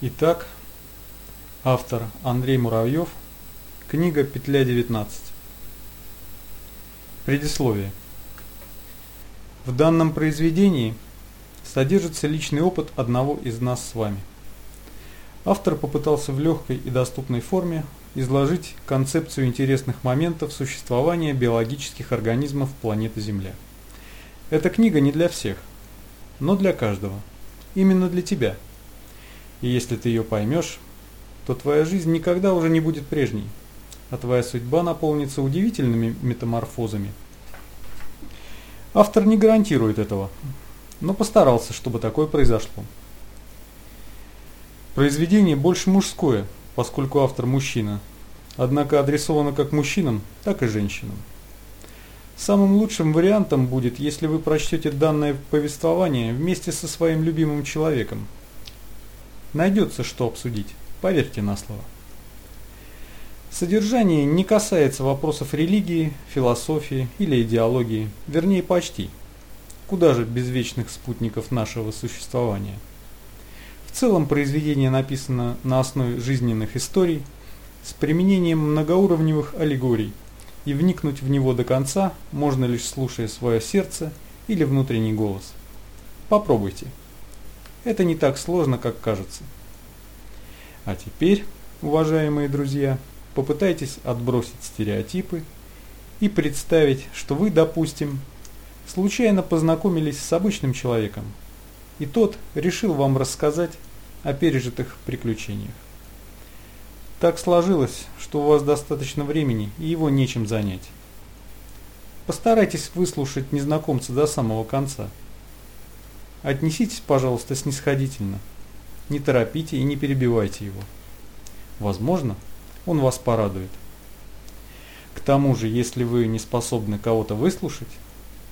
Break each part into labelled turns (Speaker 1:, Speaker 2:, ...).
Speaker 1: Итак, автор Андрей Муравьев, книга «Петля 19». Предисловие. В данном произведении содержится личный опыт одного из нас с вами. Автор попытался в легкой и доступной форме изложить концепцию интересных моментов существования биологических организмов планеты Земля. Эта книга не для всех, но для каждого. Именно для тебя – и если ты ее поймешь, то твоя жизнь никогда уже не будет прежней, а твоя судьба наполнится удивительными метаморфозами. Автор не гарантирует этого, но постарался, чтобы такое произошло. Произведение больше мужское, поскольку автор мужчина, однако адресовано как мужчинам, так и женщинам. Самым лучшим вариантом будет, если вы прочтете данное повествование вместе со своим любимым человеком – Найдется что обсудить, поверьте на слово. Содержание не касается вопросов религии, философии или идеологии, вернее почти. Куда же без вечных спутников нашего существования? В целом произведение написано на основе жизненных историй с применением многоуровневых аллегорий, и вникнуть в него до конца можно лишь слушая свое сердце или внутренний голос. Попробуйте. Это не так сложно, как кажется. А теперь, уважаемые друзья, попытайтесь отбросить стереотипы и представить, что вы, допустим, случайно познакомились с обычным человеком, и тот решил вам рассказать о пережитых приключениях. Так сложилось, что у вас достаточно времени и его нечем занять. Постарайтесь выслушать незнакомца до самого конца – Отнеситесь, пожалуйста, снисходительно. Не торопите и не перебивайте его. Возможно, он вас порадует. К тому же, если вы не способны кого-то выслушать,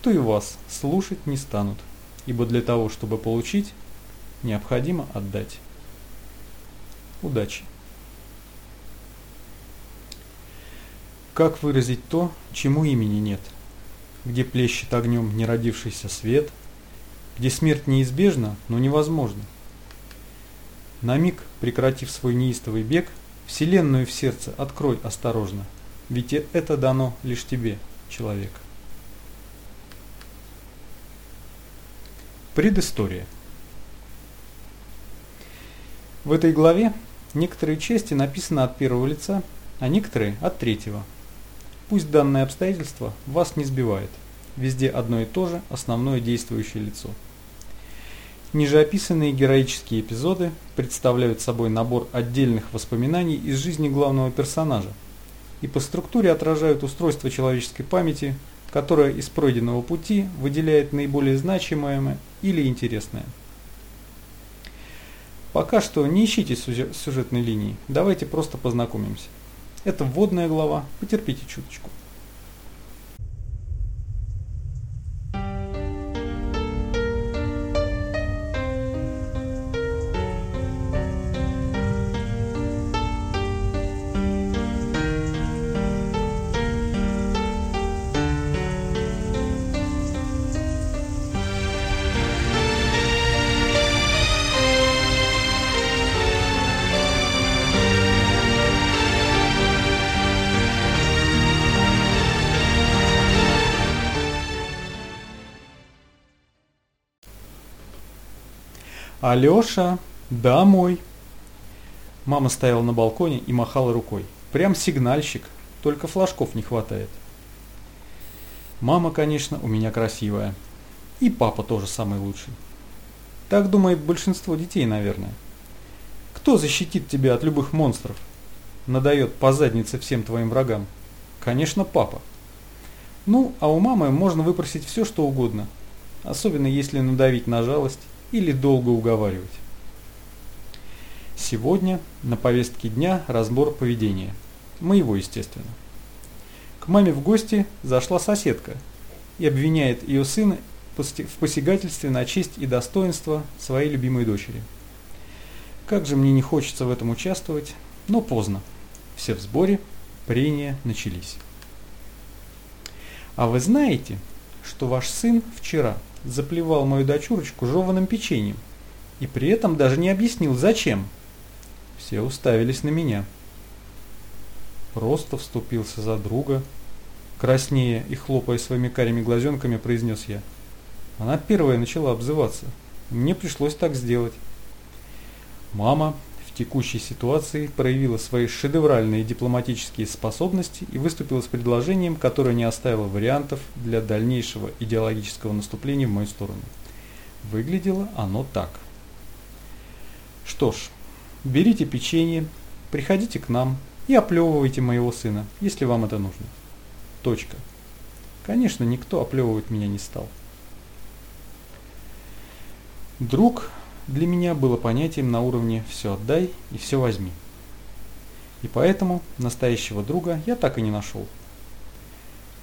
Speaker 1: то и вас слушать не станут, ибо для того, чтобы получить, необходимо отдать. Удачи! Как выразить то, чему имени нет? Где плещет огнем неродившийся свет – где смерть неизбежна, но невозможна. На миг, прекратив свой неистовый бег, Вселенную в сердце открой осторожно, ведь это дано лишь тебе, человек. Предыстория. В этой главе некоторые части написаны от первого лица, а некоторые от третьего. Пусть данное обстоятельство вас не сбивает. Везде одно и то же основное действующее лицо. Нижеописанные героические эпизоды представляют собой набор отдельных воспоминаний из жизни главного персонажа и по структуре отражают устройство человеческой памяти, которое из пройденного пути выделяет наиболее значимое или интересное. Пока что не ищите сюжетной линии, давайте просто познакомимся. Это вводная глава, потерпите чуточку. Алёша, домой. Мама стояла на балконе и махала рукой. Прям сигнальщик, только флажков не хватает. Мама, конечно, у меня красивая. И папа тоже самый лучший. Так думает большинство детей, наверное. Кто защитит тебя от любых монстров? Надает по заднице всем твоим врагам. Конечно, папа. Ну, а у мамы можно выпросить все, что угодно. Особенно если надавить на жалость или долго уговаривать. Сегодня на повестке дня разбор поведения. Моего, естественно. К маме в гости зашла соседка и обвиняет ее сына в посягательстве на честь и достоинство своей любимой дочери. Как же мне не хочется в этом участвовать, но поздно. Все в сборе, прения начались. А вы знаете, что ваш сын вчера – заплевал мою дочурочку жеваным печеньем. И при этом даже не объяснил, зачем. Все уставились на меня. Просто вступился за друга. Краснея и хлопая своими карими глазенками, произнес я. Она первая начала обзываться. Мне пришлось так сделать. Мама текущей ситуации проявила свои шедевральные дипломатические способности и выступила с предложением, которое не оставило вариантов для дальнейшего идеологического наступления в мою сторону. Выглядело оно так. Что ж, берите печенье, приходите к нам и оплевывайте моего сына, если вам это нужно. Точка. Конечно, никто оплевывать меня не стал. Друг для меня было понятием на уровне «все отдай и все возьми». И поэтому настоящего друга я так и не нашел.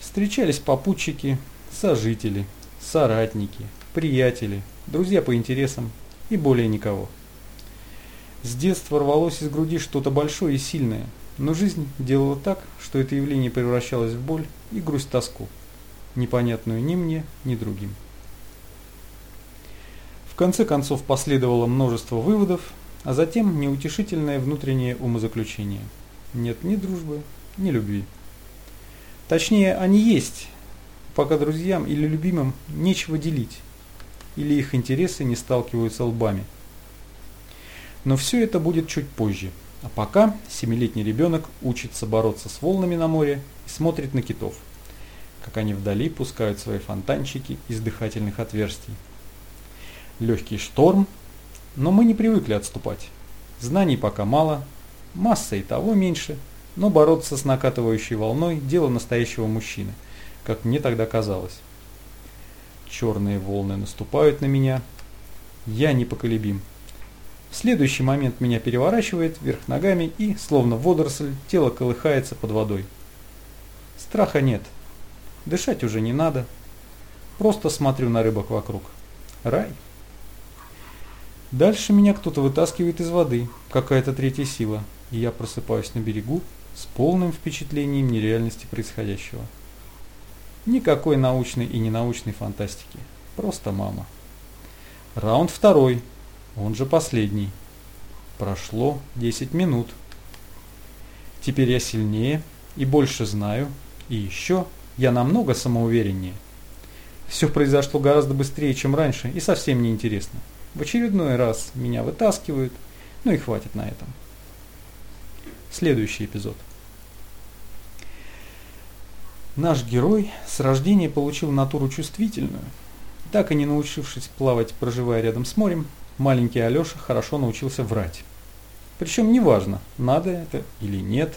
Speaker 1: Встречались попутчики, сожители, соратники, приятели, друзья по интересам и более никого. С детства рвалось из груди что-то большое и сильное, но жизнь делала так, что это явление превращалось в боль и грусть-тоску, непонятную ни мне, ни другим конце концов последовало множество выводов, а затем неутешительное внутреннее умозаключение. Нет ни дружбы, ни любви. Точнее, они есть, пока друзьям или любимым нечего делить, или их интересы не сталкиваются лбами. Но все это будет чуть позже. А пока семилетний ребенок учится бороться с волнами на море и смотрит на китов, как они вдали пускают свои фонтанчики из дыхательных отверстий легкий шторм, но мы не привыкли отступать. Знаний пока мало, масса и того меньше, но бороться с накатывающей волной – дело настоящего мужчины, как мне тогда казалось. Черные волны наступают на меня, я непоколебим. В следующий момент меня переворачивает вверх ногами и, словно водоросль, тело колыхается под водой. Страха нет. Дышать уже не надо. Просто смотрю на рыбок вокруг. Рай. Дальше меня кто-то вытаскивает из воды, какая-то третья сила, и я просыпаюсь на берегу с полным впечатлением нереальности происходящего. Никакой научной и ненаучной фантастики. Просто мама. Раунд второй, он же последний. Прошло 10 минут. Теперь я сильнее и больше знаю, и еще я намного самоувереннее. Все произошло гораздо быстрее, чем раньше, и совсем не интересно. В очередной раз меня вытаскивают, ну и хватит на этом. Следующий эпизод. Наш герой с рождения получил натуру чувствительную. Так и не научившись плавать, проживая рядом с морем, маленький Алеша хорошо научился врать. Причем неважно, надо это или нет.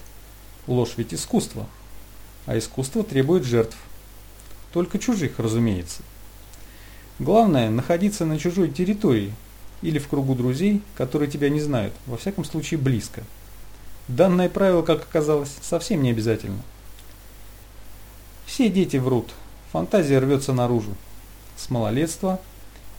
Speaker 1: Ложь ведь искусство. А искусство требует жертв. Только чужих, разумеется. Главное находиться на чужой территории или в кругу друзей, которые тебя не знают, во всяком случае близко. Данное правило, как оказалось, совсем не обязательно. Все дети врут, фантазия рвется наружу. С малолетства,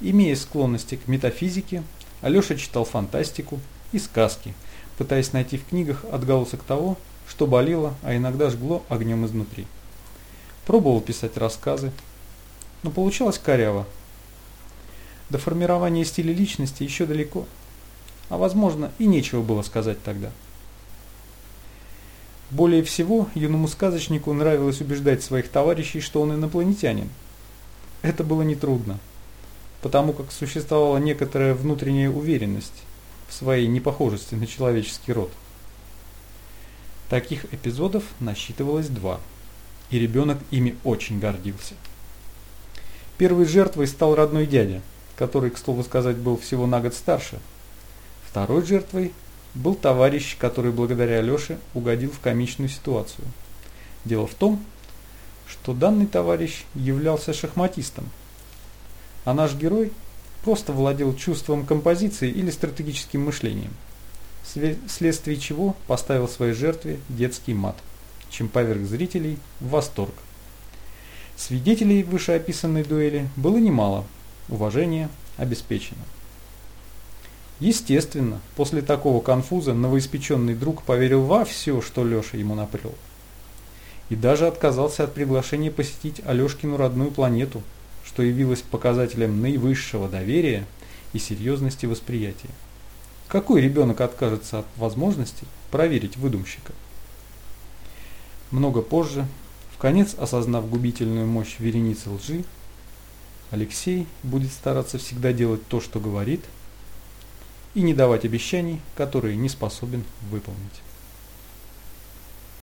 Speaker 1: имея склонности к метафизике, Алеша читал фантастику и сказки, пытаясь найти в книгах отголосок того, что болело, а иногда жгло огнем изнутри. Пробовал писать рассказы, но получалось коряво, до формирования стиля личности еще далеко. А возможно и нечего было сказать тогда. Более всего юному сказочнику нравилось убеждать своих товарищей, что он инопланетянин. Это было нетрудно, потому как существовала некоторая внутренняя уверенность в своей непохожести на человеческий род. Таких эпизодов насчитывалось два, и ребенок ими очень гордился. Первой жертвой стал родной дядя – который, к слову сказать, был всего на год старше. Второй жертвой был товарищ, который благодаря Леше угодил в комичную ситуацию. Дело в том, что данный товарищ являлся шахматистом, а наш герой просто владел чувством композиции или стратегическим мышлением, вследствие чего поставил своей жертве детский мат, чем поверг зрителей в восторг. Свидетелей вышеописанной дуэли было немало – уважение обеспечено. Естественно, после такого конфуза новоиспеченный друг поверил во все, что Леша ему напрел. И даже отказался от приглашения посетить Алешкину родную планету, что явилось показателем наивысшего доверия и серьезности восприятия. Какой ребенок откажется от возможности проверить выдумщика? Много позже, в конец осознав губительную мощь вереницы лжи, Алексей будет стараться всегда делать то, что говорит, и не давать обещаний, которые не способен выполнить.